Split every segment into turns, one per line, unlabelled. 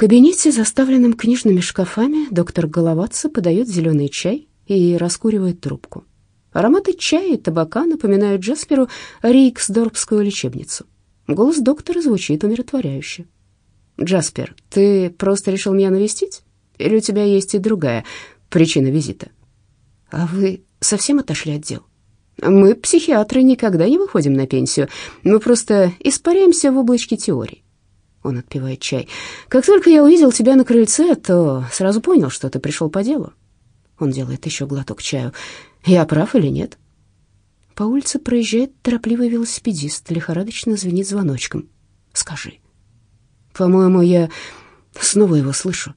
кабинете, заставленном книжными шкафами, доктор Головатца подает зеленый чай и раскуривает трубку. Ароматы чая и табака напоминают Джасперу Рейксдорпскую лечебницу. Голос доктора звучит умиротворяюще. «Джаспер, ты просто решил меня навестить? Или у тебя есть и другая причина визита?» «А вы совсем отошли от дел?» «Мы, психиатры, никогда не выходим на пенсию. Мы просто испаряемся в облачке теорий». Он отпивает чай. «Как только я увидел тебя на крыльце, то сразу понял, что ты пришел по делу». Он делает еще глоток чаю. «Я прав или нет?» По улице проезжает торопливый велосипедист, лихорадочно звенит звоночком. «Скажи». По-моему, я снова его слышу.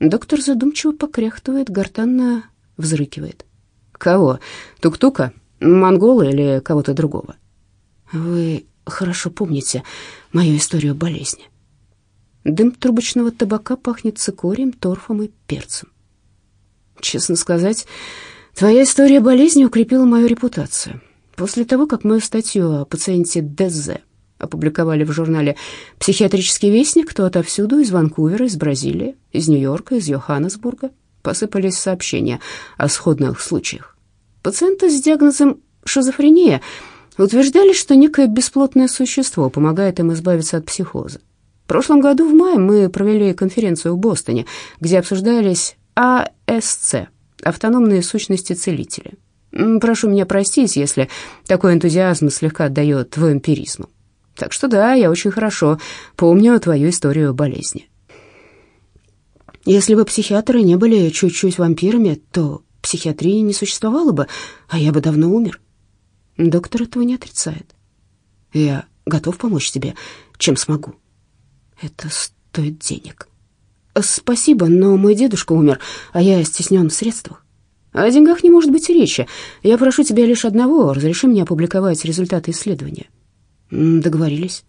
Доктор задумчиво покряхтывает, гортанно взрыкивает. Кого? Тук-тука? Монгола или кого-то другого? Вы хорошо помните мою историю болезни. Дым трубочного табака пахнет цикорием, торфом и перцем. Честно сказать, твоя история болезни укрепила мою репутацию. После того, как мою статью о пациенте ДЗ опубликовали в журнале «Психиатрический вестник», то отовсюду, из Ванкувера, из Бразилии, из Нью-Йорка, из Йоханнесбурга, посыпались сообщения о сходных случаях. Пациенты с диагнозом шизофрения утверждали, что некое бесплотное существо помогает им избавиться от психоза. В прошлом году в мае мы провели конференцию в Бостоне, где обсуждались АСЦ – автономные сущности целителя. Прошу меня простить, если такой энтузиазм слегка отдает вампиризму. Так что да, я очень хорошо помню твою историю болезни. Если бы психиатры не были чуть-чуть вампирами, то психиатрии не существовало бы, а я бы давно умер. Доктор этого не отрицает. Я готов помочь тебе, чем смогу. Это стоит денег. Спасибо, но мой дедушка умер, а я стеснен в средствах. О деньгах не может быть речи. Я прошу тебя лишь одного, разреши мне опубликовать результаты исследования. Договорились.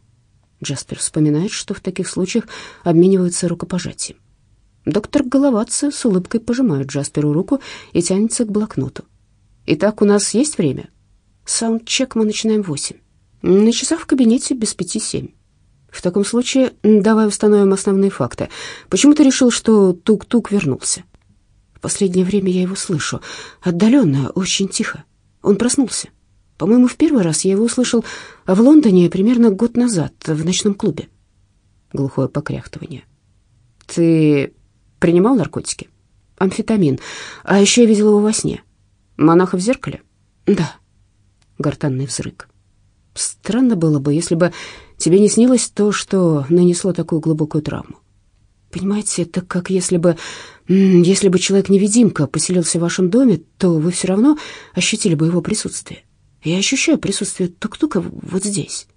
Джаспер вспоминает, что в таких случаях обмениваются рукопожатием. Доктор Головатца с улыбкой пожимает Джасперу руку и тянется к блокноту. «Итак, у нас есть время?» «Саундчек мы начинаем в восемь. На часах в кабинете без пяти семь. В таком случае давай установим основные факты. Почему ты решил, что Тук-Тук вернулся?» «В последнее время я его слышу. Отдаленно, очень тихо. Он проснулся. По-моему, в первый раз я его услышал в Лондоне примерно год назад в ночном клубе. Глухое покряхтывание. Ты принимал наркотики? Амфетамин. А еще я видел его во сне. Монаха в зеркале? Да. Гортанный взрык. Странно было бы, если бы тебе не снилось то, что нанесло такую глубокую травму. Понимаете, это как если бы, если бы человек-невидимка поселился в вашем доме, то вы все равно ощутили бы его присутствие. Я ощущаю присутствие тук-тука вот здесь.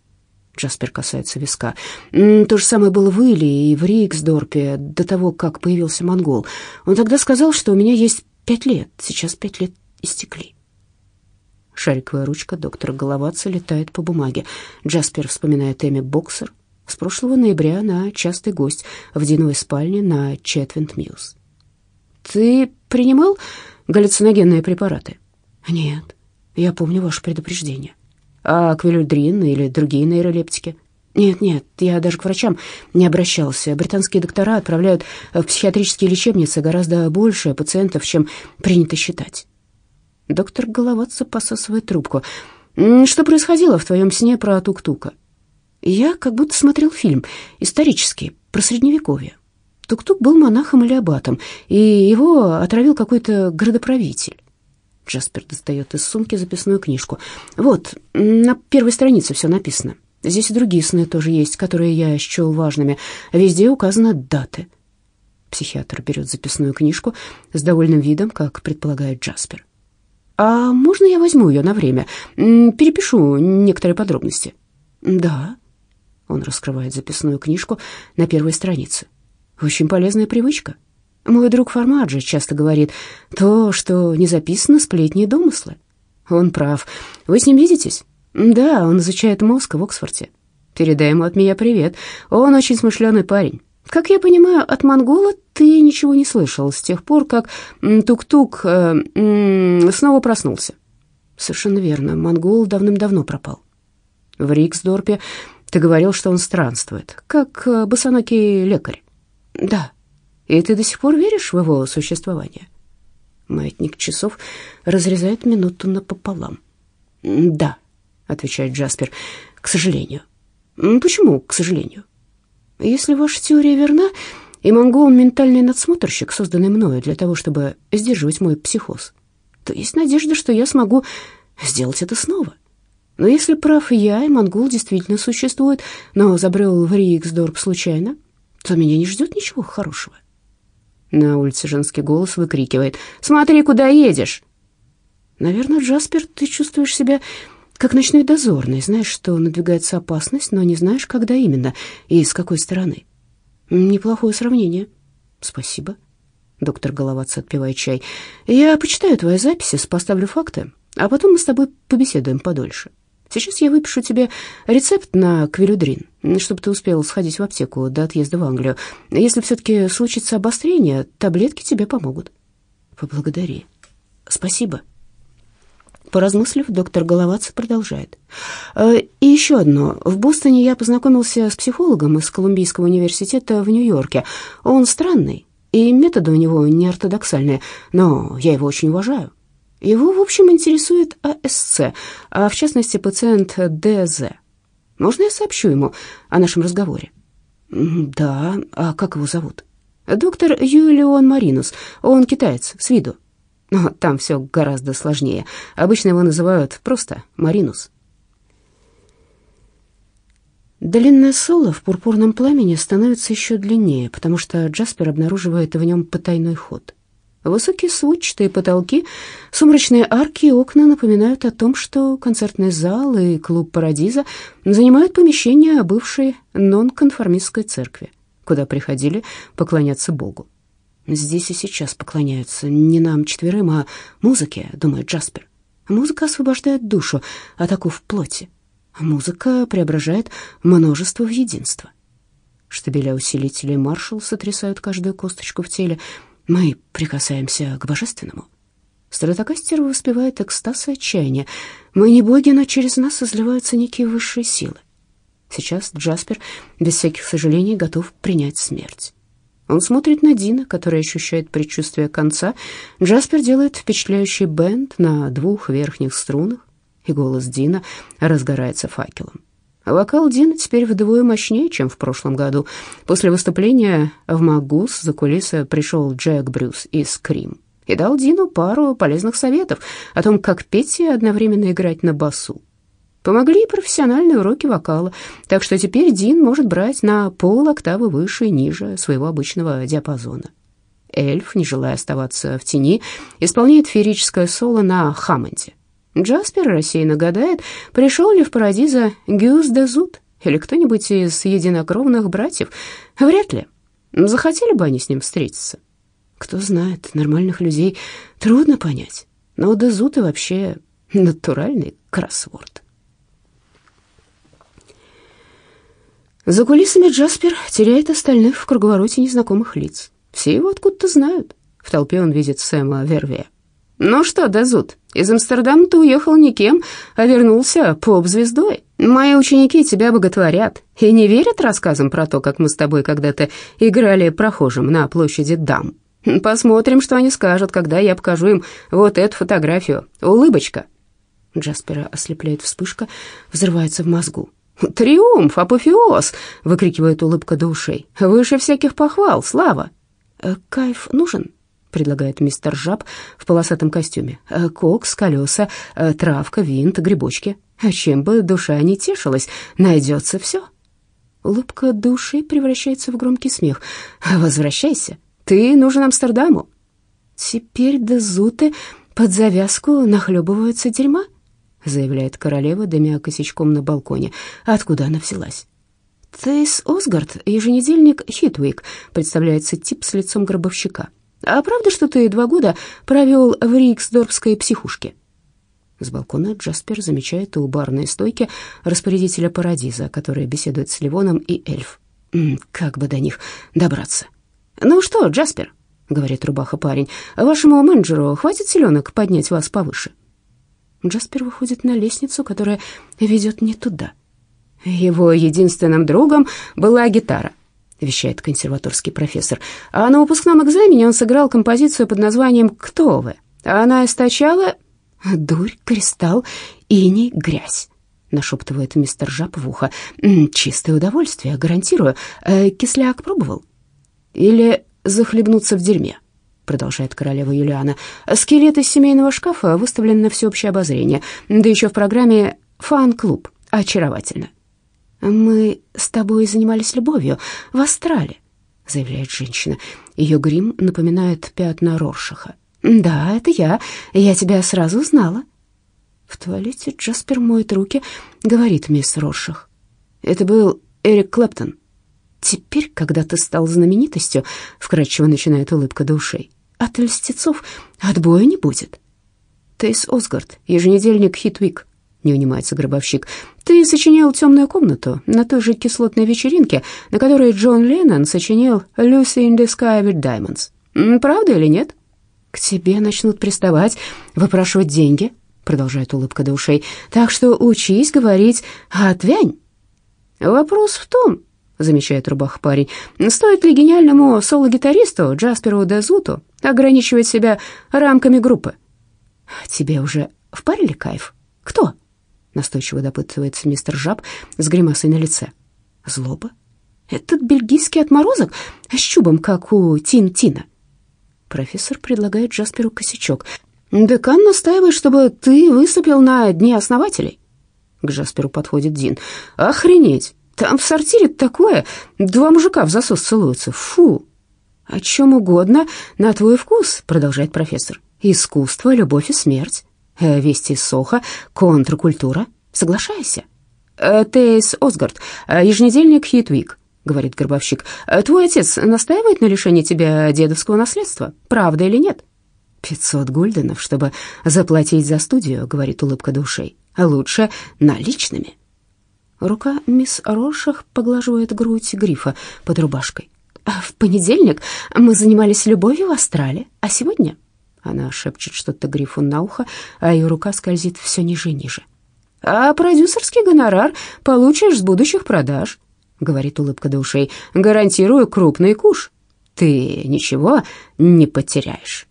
Джаспер касается виска. То же самое было в Иле и в Риксдорпе до того, как появился монгол. Он тогда сказал, что у меня есть пять лет. Сейчас пять лет истекли. Шариковая ручка доктора Головаца летает по бумаге. Джаспер вспоминает Эми Боксер. С прошлого ноября она частый гость в Диновой спальне на Четвинд Мьюз. «Ты принимал галлюциногенные препараты?» «Нет». Я помню ваше предупреждение. А квилюдрин или другие нейролептики? Нет, нет, я даже к врачам не обращался. Британские доктора отправляют в психиатрические лечебницы гораздо больше пациентов, чем принято считать. Доктор Головатцев посасывает трубку. Что происходило в твоем сне про Тук-Тука? Я как будто смотрел фильм исторический, про Средневековье. Тук-Тук был монахом или аббатом, и его отравил какой-то городоправитель. Джаспер достает из сумки записную книжку. «Вот, на первой странице все написано. Здесь и другие сны тоже есть, которые я счел важными. Везде указаны даты». Психиатр берет записную книжку с довольным видом, как предполагает Джаспер. «А можно я возьму ее на время? Перепишу некоторые подробности». «Да». Он раскрывает записную книжку на первой странице. «Очень полезная привычка. Мой друг Формаджи часто говорит, то, что не записано, сплетни и домыслы. Он прав. Вы с ним видитесь? Да, он изучает мозг в Оксфорде. Передай ему от меня привет. Он очень смышленый парень. Как я понимаю, от монгола ты ничего не слышал с тех пор, как Тук-Тук э, снова проснулся. Совершенно верно, монгол давным-давно пропал. В Риксдорпе ты говорил, что он странствует, как э, босоногий лекарь. «Да. И ты до сих пор веришь в его существование?» Маятник часов разрезает минуту напополам. «Да», — отвечает Джаспер, — «к сожалению». «Почему, к сожалению?» «Если ваша теория верна, и Монгол — ментальный надсмотрщик, созданный мною для того, чтобы сдерживать мой психоз, то есть надежда, что я смогу сделать это снова. Но если прав я, и монгол действительно существует, но забрел в Риксдорп случайно, то меня не ждет ничего хорошего. На улице женский голос выкрикивает «Смотри, куда едешь!» Наверное, Джаспер, ты чувствуешь себя как ночной дозорный, знаешь, что надвигается опасность, но не знаешь, когда именно и с какой стороны. Неплохое сравнение. Спасибо. Доктор Головаца отпивает чай. Я почитаю твои записи, поставлю факты, а потом мы с тобой побеседуем подольше. Сейчас я выпишу тебе рецепт на квилюдрин, чтобы ты успел сходить в аптеку до отъезда в Англию. Если все-таки случится обострение, таблетки тебе помогут. Поблагодари. Спасибо. Поразмыслив, доктор Головац продолжает. «Э, «И еще одно. В Бостоне я познакомился с психологом из Колумбийского университета в Нью-Йорке. Он странный, и методы у него неортодоксальные, но я его очень уважаю. Его, в общем, интересует АСЦ, а в частности пациент ДЗ. Можно я сообщу ему о нашем разговоре? Да, а как его зовут? Доктор Юлион Маринус, он китаец, с виду. Но там все гораздо сложнее. Обычно его называют просто Маринус. Длинное соло в пурпурном пламени становится еще длиннее, потому что Джаспер обнаруживает в нем потайной ход — Высокие сводчатые потолки, сумрачные арки и окна напоминают о том, что концертный зал и клуб «Парадиза» занимают помещение бывшей нонконформистской церкви, куда приходили поклоняться Богу. Здесь и сейчас поклоняются не нам четверым, а музыке, думает Джаспер. Музыка освобождает душу от оков плоти. Музыка преображает множество в единство. Штабеля усилителей маршал сотрясают каждую косточку в теле, мы прикасаемся к божественному. Стратокастер воспевает экстаз и отчаяние. Мы не боги, но через нас изливаются некие высшие силы. Сейчас Джаспер без всяких сожалений готов принять смерть. Он смотрит на Дина, который ощущает предчувствие конца. Джаспер делает впечатляющий бенд на двух верхних струнах, и голос Дина разгорается факелом. Вокал Дина теперь вдвое мощнее, чем в прошлом году. После выступления в Магус за кулисы пришел Джек Брюс из Крим и дал Дину пару полезных советов о том, как петь и одновременно играть на басу. Помогли и профессиональные уроки вокала, так что теперь Дин может брать на пол октавы выше и ниже своего обычного диапазона. Эльф, не желая оставаться в тени, исполняет феерическое соло на Хаммонде. Джаспер рассеянно гадает, пришел ли в Парадиза Гюс де Зут или кто-нибудь из единокровных братьев. Вряд ли. Захотели бы они с ним встретиться. Кто знает, нормальных людей трудно понять. Но Дезут и вообще натуральный кроссворд. За кулисами Джаспер теряет остальных в круговороте незнакомых лиц. Все его откуда-то знают. В толпе он видит Сэма Вервея. «Ну что, Дезут, из Амстердама ты уехал никем, а вернулся поп-звездой. Мои ученики тебя боготворят и не верят рассказам про то, как мы с тобой когда-то играли прохожим на площади Дам. Посмотрим, что они скажут, когда я покажу им вот эту фотографию. Улыбочка». Джаспера ослепляет вспышка, взрывается в мозгу. «Триумф, апофеоз!» — выкрикивает улыбка до ушей. «Выше всяких похвал, слава!» «Э, «Кайф нужен?» предлагает мистер Жаб в полосатом костюме. «Э, кокс, колеса, э, травка, винт, грибочки. Чем бы душа не тешилась, найдется все. Улыбка души превращается в громкий смех. «Возвращайся, ты нужен Амстердаму». «Теперь дезуты под завязку нахлебываются дерьма», заявляет королева, дымя косячком на балконе. Откуда она взялась? Тейс Осгард, еженедельник «Хитвик», представляется тип с лицом гробовщика. А правда, что ты два года провел в Риксдорфской психушке?» С балкона Джаспер замечает у барной стойки распорядителя Парадиза, который беседует с Ливоном и эльф. «Как бы до них добраться?» «Ну что, Джаспер?» — говорит рубаха-парень. «Вашему менеджеру хватит селенок поднять вас повыше?» Джаспер выходит на лестницу, которая ведет не туда. Его единственным другом была гитара. вещает консерваторский профессор. А на выпускном экзамене он сыграл композицию под названием «Кто вы?». Она источала «Дурь, кристалл, иней, грязь», — нашептывает мистер Жаб в ухо. «Чистое удовольствие, гарантирую. Э, кисляк пробовал?» «Или захлебнуться в дерьме?» — продолжает королева Юлиана. «Скелет из семейного шкафа выставлен на всеобщее обозрение, да еще в программе «Фан-клуб». Очаровательно». «Мы с тобой занимались любовью в Астрале», — заявляет женщина. Ее грим напоминает пятна Роршаха. «Да, это я. Я тебя сразу узнала». В туалете Джаспер моет руки, говорит мисс Роршах. «Это был Эрик Клэптон». «Теперь, когда ты стал знаменитостью», — вкрадчиво начинает улыбка до ушей, «от льстецов отбоя не будет». Тейс Осгард, еженедельник «Хитвик», — не унимается гробовщик. «Ты сочинял «Темную комнату» на той же кислотной вечеринке, на которой Джон Леннон сочинил «Lucy in the Sky with Diamonds». Правда или нет?» «К тебе начнут приставать, выпрашивать деньги», — продолжает улыбка до ушей. «Так что учись говорить «отвянь». «Вопрос в том», — замечает рубах парень, «стоит ли гениальному соло-гитаристу Джасперу Дезуту ограничивать себя рамками группы?» «Тебе уже впарили кайф? Кто?» Настойчиво допытывается мистер Жаб с гримасой на лице. Злоба? Этот бельгийский отморозок с чубом, как у Тин-Тина. Профессор предлагает Джасперу косячок. «Декан настаивает, чтобы ты выступил на Дне основателей». К Джасперу подходит Дин. «Охренеть! Там в сортире такое! Два мужика в засос целуются! Фу!» «О чем угодно, на твой вкус», — продолжает профессор. «Искусство, любовь и смерть. Э, вести Соха, контркультура. Соглашайся. Э, Тейс Осгард, э, еженедельник Хитвик, говорит гробовщик. Твой отец настаивает на лишении тебя дедовского наследства, правда или нет? «Пятьсот гульденов, чтобы заплатить за студию», — говорит улыбка душей. «Лучше наличными». Рука мисс Рошах поглаживает грудь грифа под рубашкой. «В понедельник мы занимались любовью в Астрале, а сегодня она шепчет что-то Грифу на ухо, а ее рука скользит все ниже и ниже. «А продюсерский гонорар получишь с будущих продаж», — говорит улыбка до ушей. «Гарантирую крупный куш. Ты ничего не потеряешь».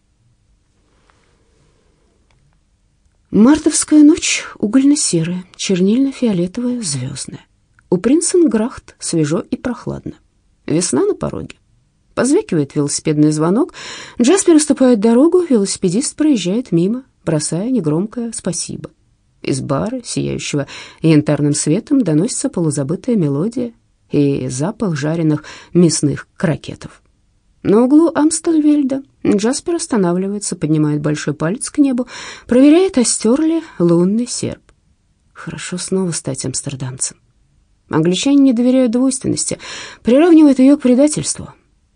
Мартовская ночь угольно-серая, чернильно-фиолетовая, звездная. У Принценграхт свежо и прохладно. Весна на пороге. Позвякивает велосипедный звонок. Джаспер уступает дорогу, велосипедист проезжает мимо, бросая негромкое «спасибо». Из бара, сияющего янтарным светом, доносится полузабытая мелодия и запах жареных мясных крокетов. На углу Амстельвельда Джаспер останавливается, поднимает большой палец к небу, проверяет, остер ли лунный серп. Хорошо снова стать амстердамцем. Англичане не доверяют двойственности, приравнивают ее к предательству.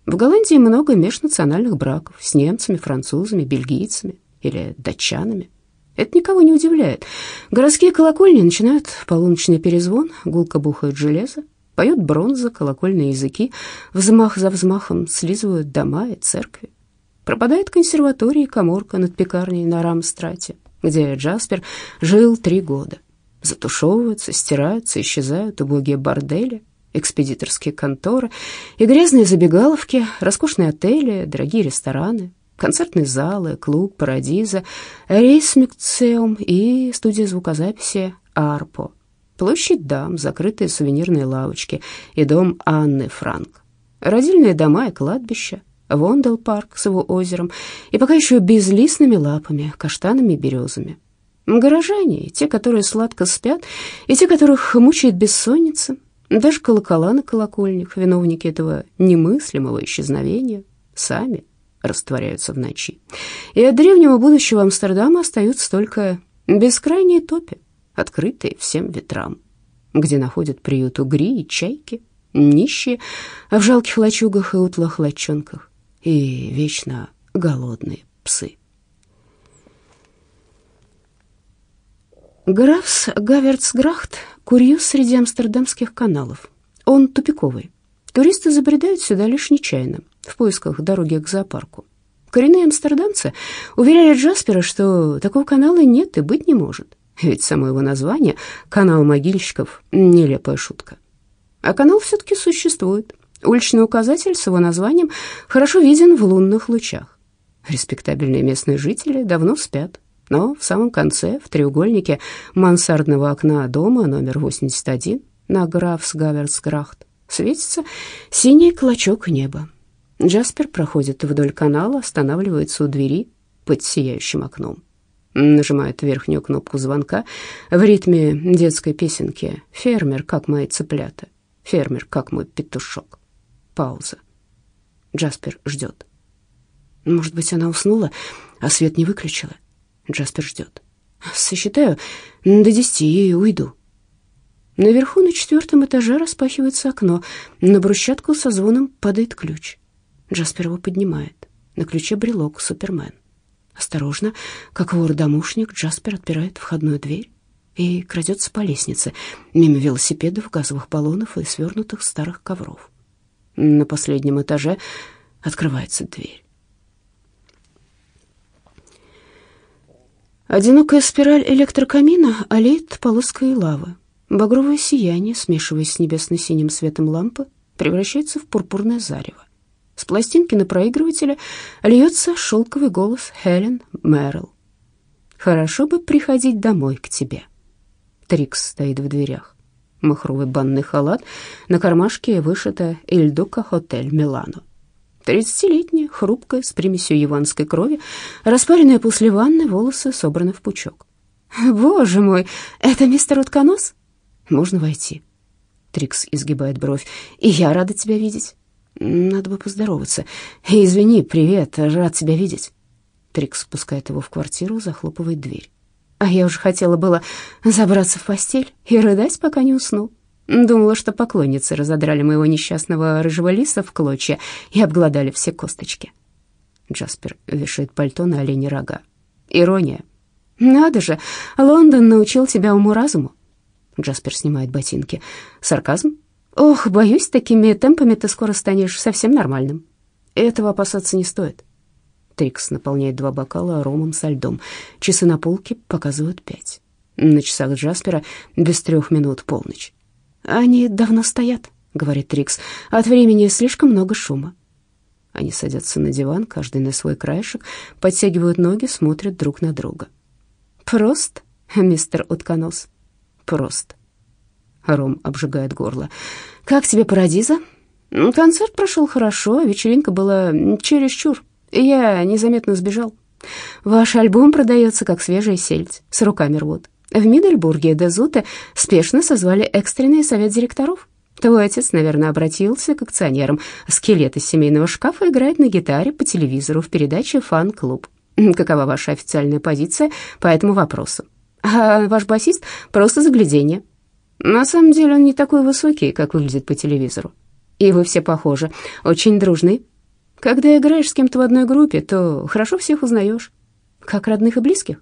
В Голландии много межнациональных браков с немцами, французами, бельгийцами или датчанами. Это никого не удивляет. Городские колокольни начинают полуночный перезвон, гулко бухает железо, поет бронза, колокольные языки, взмах за взмахом слизывают дома и церкви. Пропадает консерватория и коморка над пекарней на Рамстрате, где Джаспер жил три года. Затушевываются, стираются, исчезают убогие бордели, экспедиторские конторы и грязные забегаловки, роскошные отели, дорогие рестораны, концертные залы, клуб «Парадиза», рейс-мюкцеум и студия звукозаписи «Арпо», площадь дам, закрытые сувенирные лавочки и дом Анны Франк, родильные дома и кладбища, Вондел-парк с его озером и пока еще безлистными лапами, каштанами и березами. Горожане, те, которые сладко спят, и те, которых мучает бессонница, даже колокола на колокольнях, виновники этого немыслимого исчезновения, сами растворяются в ночи. И от древнего будущего Амстердама остаются только бескрайние топи, открытые всем ветрам, где находят приют угри и чайки, нищие в жалких лачугах и утлых лачонках, и вечно голодные псы. Графс Гаверцграхт — курьез среди амстердамских каналов. Он тупиковый. Туристы забредают сюда лишь нечаянно, в поисках дороги к зоопарку. Коренные амстердамцы уверяли Джаспера, что такого канала нет и быть не может. Ведь само его название «Канал могильщиков» — нелепая шутка. А канал все-таки существует. Уличный указатель с его названием хорошо виден в лунных лучах. Респектабельные местные жители давно спят, но в самом конце, в треугольнике мансардного окна дома номер 81 на Графсгаверцграхт, светится синий клочок неба. Джаспер проходит вдоль канала, останавливается у двери под сияющим окном. Нажимает верхнюю кнопку звонка в ритме детской песенки «Фермер, как мои цыплята, фермер, как мой петушок». Пауза. Джаспер ждет. Может быть, она уснула, а свет не выключила. Джаспер ждет. Сосчитаю до десяти и уйду. Наверху на четвертом этаже распахивается окно. На брусчатку со звоном падает ключ. Джаспер его поднимает. На ключе брелок Супермен. Осторожно, как вор-домушник, Джаспер отпирает входную дверь и крадется по лестнице, мимо велосипедов, газовых баллонов и свернутых старых ковров. На последнем этаже открывается дверь. Одинокая спираль электрокамина олеет полоской лавы. Багровое сияние, смешиваясь с небесно-синим светом лампы, превращается в пурпурное зарево. С пластинки на проигрывателе льется шелковый голос Хелен Мэрил. «Хорошо бы приходить домой к тебе». Трикс стоит в дверях. Махровый банный халат, на кармашке вышито «Эльдука Хотель Милано». Тридцатилетняя, хрупкая, с примесью яванской крови, распаренная после ванны, волосы собраны в пучок. «Боже мой, это мистер Утконос?» «Можно войти?» Трикс изгибает бровь. «И я рада тебя видеть». Надо бы поздороваться. Извини, привет, рад тебя видеть. Трикс спускает его в квартиру, захлопывает дверь. А я уже хотела было забраться в постель и рыдать, пока не усну. Думала, что поклонницы разодрали моего несчастного рыжего лиса в клочья и обглодали все косточки. Джаспер вешает пальто на олене рога. Ирония. Надо же, Лондон научил тебя уму-разуму. Джаспер снимает ботинки. Сарказм? Ох, боюсь, такими темпами ты скоро станешь совсем нормальным. Этого опасаться не стоит. Трикс наполняет два бокала ромом со льдом. Часы на полке показывают пять. На часах Джаспера без трех минут полночь. «Они давно стоят», — говорит Трикс. «От времени слишком много шума». Они садятся на диван, каждый на свой краешек, подтягивают ноги, смотрят друг на друга. «Прост, мистер Утконос, прост». Ром обжигает горло. «Как тебе Парадиза?» «Концерт прошел хорошо, вечеринка была чересчур. Я незаметно сбежал. Ваш альбом продается как свежая сельдь, с руками рвут. В Мидельбурге Дезуте спешно созвали экстренный совет директоров. Твой отец, наверное, обратился к акционерам. Скелет из семейного шкафа играет на гитаре по телевизору в передаче «Фан-клуб». Какова ваша официальная позиция по этому вопросу? А ваш басист просто загляденье. На самом деле он не такой высокий, как выглядит по телевизору. И вы все похожи, очень дружны. Когда играешь с кем-то в одной группе, то хорошо всех узнаешь. Как родных и близких?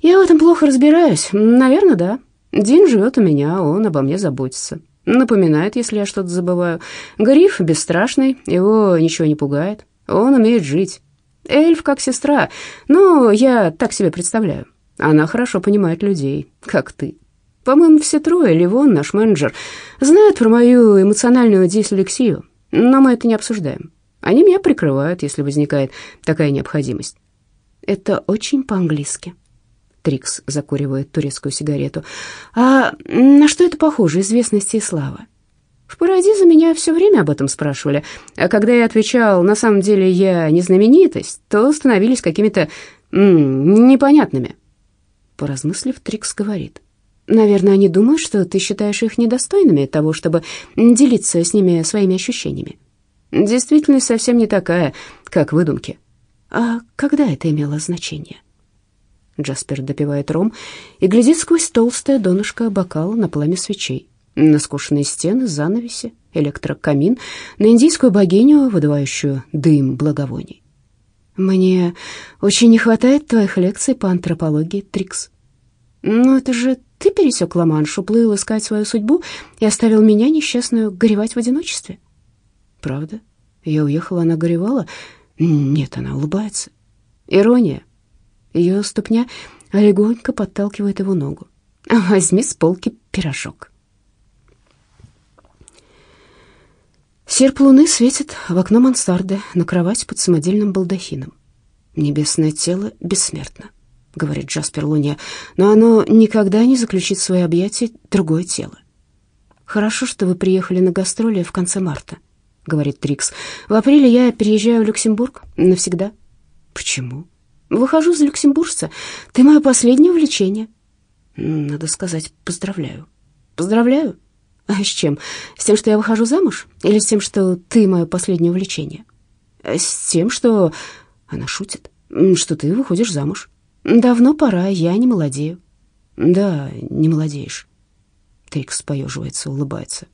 Я в этом плохо разбираюсь. Наверное, да. Дин живет у меня, он обо мне заботится. Напоминает, если я что-то забываю. Гриф бесстрашный, его ничего не пугает. Он умеет жить. Эльф как сестра, но я так себе представляю. Она хорошо понимает людей, как ты. По-моему, все трое, Ливон, наш менеджер, знают про мою эмоциональную дислексию, но мы это не обсуждаем. Они меня прикрывают, если возникает такая необходимость. Это очень по-английски. Трикс закуривает турецкую сигарету. А на что это похоже, известность и слава? В Парадизе меня все время об этом спрашивали, а когда я отвечал, на самом деле я не знаменитость, то становились какими-то непонятными. Поразмыслив, Трикс говорит. Наверное, они думают, что ты считаешь их недостойными того, чтобы делиться с ними своими ощущениями. Действительность совсем не такая, как выдумки. А когда это имело значение? Джаспер допивает ром и глядит сквозь толстое донышко бокала на пламя свечей, на скошенные стены, занавеси, электрокамин, на индийскую богиню, выдувающую дым благовоний. «Мне очень не хватает твоих лекций по антропологии, Трикс». «Но это же ты пересек Ла-Манш, уплыл искать свою судьбу и оставил меня, несчастную, горевать в одиночестве. Правда? Я уехала, она горевала? Нет, она улыбается. Ирония. Ее ступня легонько подталкивает его ногу. Возьми с полки пирожок. Серп луны светит в окно мансарды на кровать под самодельным балдахином. «Небесное тело бессмертно», — говорит Джаспер Луне, «но оно никогда не заключит свои объятия другое тело». «Хорошо, что вы приехали на гастроли в конце марта», — говорит Трикс. «В апреле я переезжаю в Люксембург навсегда». «Почему?» «Выхожу за люксембуржца. Ты мое последнее увлечение». «Надо сказать, поздравляю». «Поздравляю? А с чем? С тем, что я выхожу замуж? Или с тем, что ты мое последнее увлечение?» «С тем, что...» Она шутит. «Что ты выходишь замуж?» «Давно пора, я не молодею». «Да, не молодеешь». Трикс поеживается, улыбается.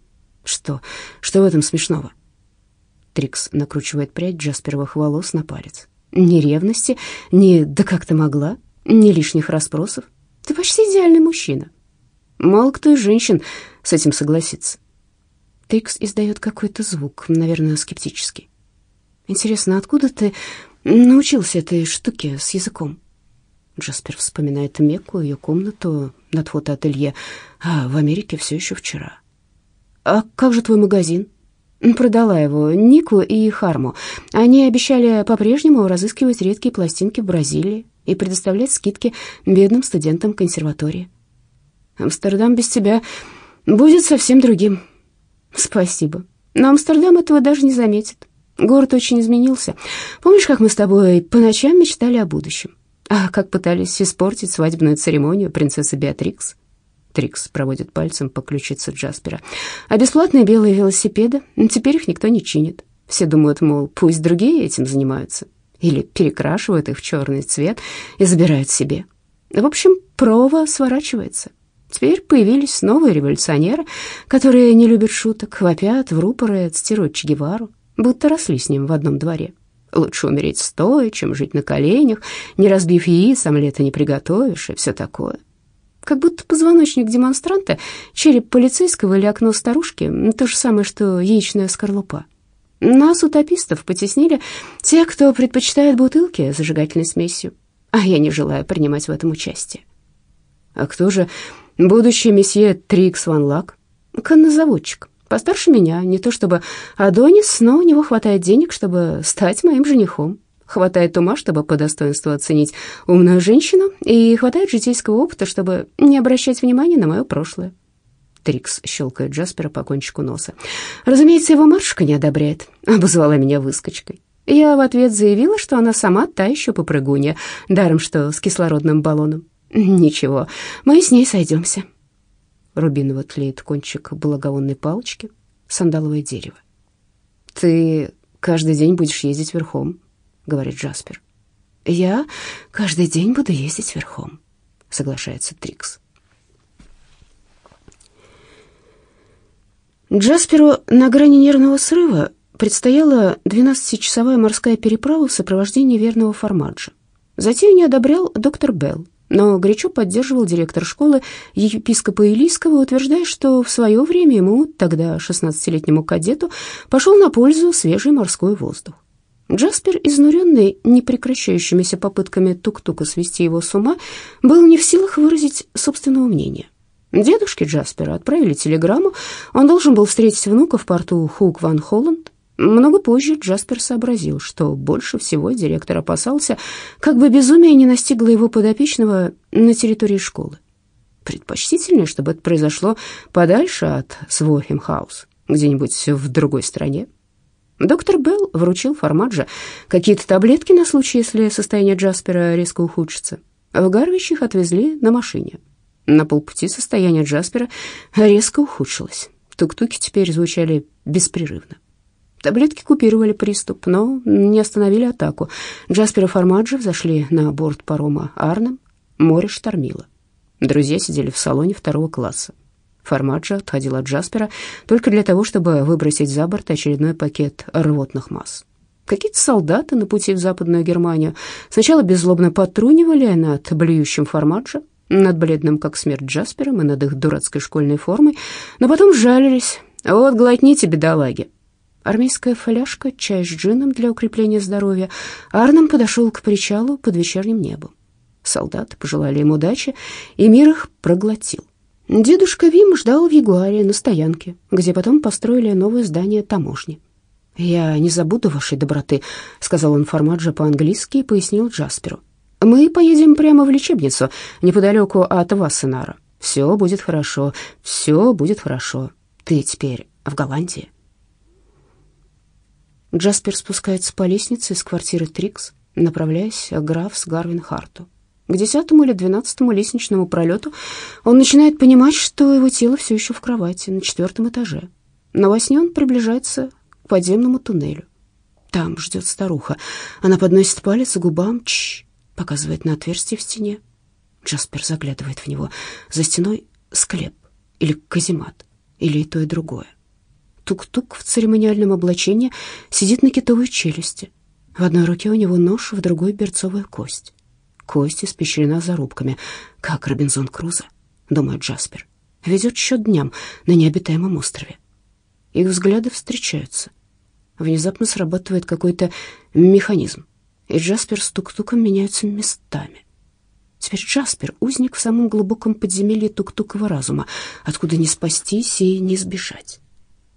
«Что? Что в этом смешного?» Трикс накручивает прядь Джасперовых волос на палец. «Ни ревности, ни «да как ты могла», ни лишних расспросов. Ты почти идеальный мужчина». Мало кто из женщин с этим согласится. Трикс издает какой-то звук, наверное, скептический. «Интересно, откуда ты научился этой штуке с языком?» Джаспер вспоминает Мекку, ее комнату над фотоателье. А в Америке все еще вчера. «А как же твой магазин?» Продала его Нику и Харму. Они обещали по-прежнему разыскивать редкие пластинки в Бразилии и предоставлять скидки бедным студентам консерватории. Амстердам без тебя будет совсем другим. Спасибо. Но Амстердам этого даже не заметит. Город очень изменился. Помнишь, как мы с тобой по ночам мечтали о будущем? А как пытались испортить свадебную церемонию принцессы Беатрикс? Трикс проводит пальцем по ключице Джаспера. А бесплатные белые велосипеды? Теперь их никто не чинит. Все думают, мол, пусть другие этим занимаются. Или перекрашивают их в черный цвет и забирают себе. В общем, прова сворачивается. Теперь появились новые революционеры, которые не любят шуток, вопят в рупоры, цитируют Че Гевару, будто росли с ним в одном дворе. Лучше умереть стоя, чем жить на коленях, не разбив яиц, омлета не приготовишь и все такое. Как будто позвоночник демонстранта, череп полицейского или окно старушки — то же самое, что яичная скорлупа. Нас, утопистов, потеснили те, кто предпочитает бутылки с зажигательной смесью, а я не желаю принимать в этом участие. А кто же будущий месье Трикс Ван Лак? Коннозаводчик. Постарше меня, не то чтобы Адонис, но у него хватает денег, чтобы стать моим женихом. Хватает ума, чтобы по достоинству оценить умную женщину, и хватает житейского опыта, чтобы не обращать внимания на мое прошлое. Трикс щелкает Джаспера по кончику носа. Разумеется, его Маршка не одобряет. Обозвала меня выскочкой. Я в ответ заявила, что она сама та еще попрыгунья, даром что с кислородным баллоном. Ничего, мы с ней сойдемся. Рубиново тлеет кончик благовонной палочки, сандаловое дерево. Ты каждый день будешь ездить верхом, — говорит Джаспер. «Я каждый день буду ездить верхом», — соглашается Трикс. Джасперу на грани нервного срыва предстояла 12-часовая морская переправа в сопровождении верного Формаджа. Затею не одобрял доктор Белл, но горячо поддерживал директор школы епископа Илийского, утверждая, что в свое время ему, тогда 16-летнему кадету, пошел на пользу свежий морской воздух. Джаспер, изнуренный непрекращающимися попытками тук-тука свести его с ума, был не в силах выразить собственного мнения. Дедушке Джаспера отправили телеграмму, он должен был встретить внука в порту Хук Ван Холланд. Много позже Джаспер сообразил, что больше всего директор опасался, как бы безумие не настигло его подопечного на территории школы. Предпочтительнее, чтобы это произошло подальше от Свохемхаус, где-нибудь в другой стране. Доктор Белл вручил Формаджо какие-то таблетки на случай, если состояние Джаспера резко ухудшится. В Гарвич их отвезли на машине. На полпути состояние Джаспера резко ухудшилось. Тук-туки теперь звучали беспрерывно. Таблетки купировали приступ, но не остановили атаку. Джаспер и Формаджо взошли на борт парома Арнем. Море штормило. Друзья сидели в салоне второго класса. Формаджо отходил от Джаспера только для того, чтобы выбросить за борт очередной пакет рвотных масс. Какие-то солдаты на пути в Западную Германию сначала беззлобно потрунивали над блюющим Формаджо, над бледным, как смерть Джаспером, и над их дурацкой школьной формой, но потом жалились. «Вот, глотните, бедолаги!» Армейская фляжка, чай с джином для укрепления здоровья. Арном подошел к причалу под вечерним небом. Солдаты пожелали им удачи, и мир их проглотил. Дедушка Вим ждал в Ягуаре на стоянке, где потом построили новое здание таможни. «Я не забуду вашей доброты», — сказал он Формаджо по-английски и пояснил Джасперу. «Мы поедем прямо в лечебницу, неподалеку от Вассенара. Все будет хорошо, все будет хорошо. Ты теперь в Голландии». Джаспер спускается по лестнице из квартиры Трикс, направляясь к графс Гарвин-Харту. К десятому или двенадцатому лестничному пролету он начинает понимать, что его тело все еще в кровати на четвертом этаже. Но во сне он приближается к подземному туннелю. Там ждет старуха. Она подносит палец к губам, чш, показывает на отверстие в стене. Джаспер заглядывает в него. За стеной склеп или каземат, или и то, и другое. Тук-тук в церемониальном облачении сидит на китовой челюсти. В одной руке у него нож, в другой — берцовая кость. Кость испещрена зарубками, как Робинзон Крузо, думает Джаспер. Везет счет дням на необитаемом острове. Их взгляды встречаются. Внезапно срабатывает какой-то механизм, и Джаспер с тук-туком меняются местами. Теперь Джаспер — узник в самом глубоком подземелье тук-тукового разума, откуда не спастись и не сбежать.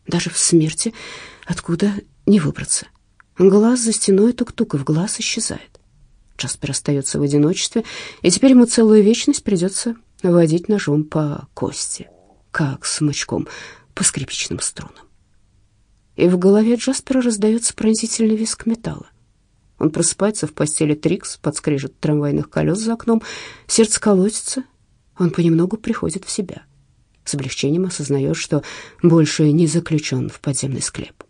Даже в смерти откуда не выбраться. Глаз за стеной тук-тука в глаз исчезает. Джаспер остается в одиночестве, и теперь ему целую вечность придется водить ножом по кости, как смычком по скрипичным струнам. И в голове Джаспера раздается пронзительный визг металла. Он просыпается в постели Трикс, подскрежет трамвайных колес за окном, сердце колотится, он понемногу приходит в себя — с облегчением осознает, что больше не заключен в подземный склеп.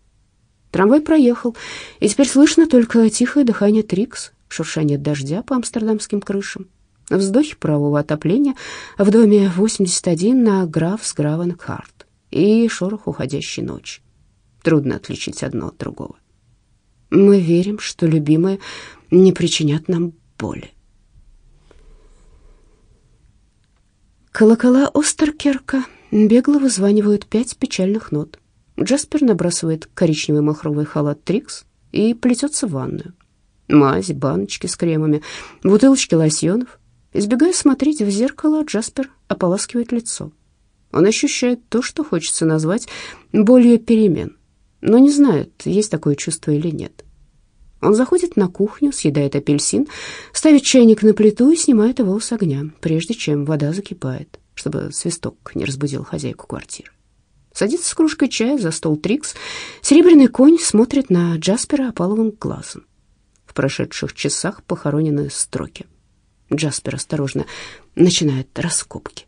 Трамвай проехал, и теперь слышно только тихое дыхание Трикс, шуршание дождя по амстердамским крышам, вздохи правого отопления в доме 81 на Графс Гравенхарт и шорох уходящей ночи. Трудно отличить одно от другого. Мы верим, что любимые не причинят нам боли. Колокола Остеркерка бегло вызванивают пять печальных нот. Джаспер набрасывает коричневый махровый халат Трикс и плетется в ванную. Мазь, баночки с кремами, бутылочки лосьонов. Избегая смотреть в зеркало, Джаспер ополаскивает лицо. Он ощущает то, что хочется назвать болью перемен, но не знает, есть такое чувство или нет. Он заходит на кухню, съедает апельсин, ставит чайник на плиту и снимает его с огня, прежде чем вода закипает, чтобы свисток не разбудил хозяйку квартиры. Садится с кружкой чая за стол Трикс. Серебряный конь смотрит на Джаспера опаловым глазом. Прошедших часах похоронены строки. Джаспер осторожно начинает раскопки.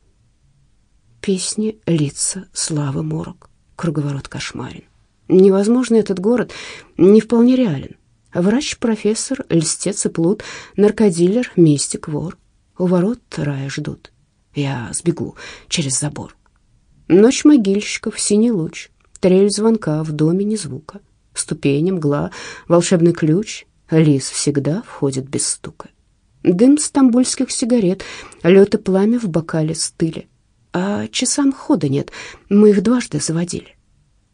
Песни, лица, слава, морок, круговорот кошмарен. Невозможно этот город, не вполне реален. Врач-профессор, льстец и плут, наркодилер, мистик, вор. У ворот рая ждут. Я сбегу через забор. Ночь могильщиков, синий луч, трель звонка, в доме ни звука. Ступени, мгла, волшебный ключ, лис всегда входит без стука. Дым стамбульских сигарет, лед и пламя в бокале стыли. А часам хода нет, мы их дважды заводили.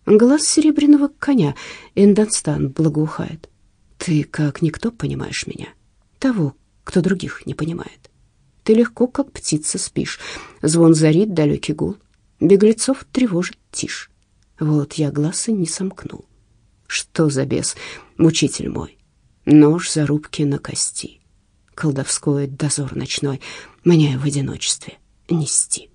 Глаз серебряного коня, Эндонстан благоухает. Ты, как никто, понимаешь меня, того, кто других не понимает. Ты легко, как птица, спишь, звон зарит, далекий гул, беглецов тревожит тишь. Вот я глаза не сомкнул. Что за бес, мучитель мой? Нож зарубки на кости. Колдовской дозор ночной мне в одиночестве нести.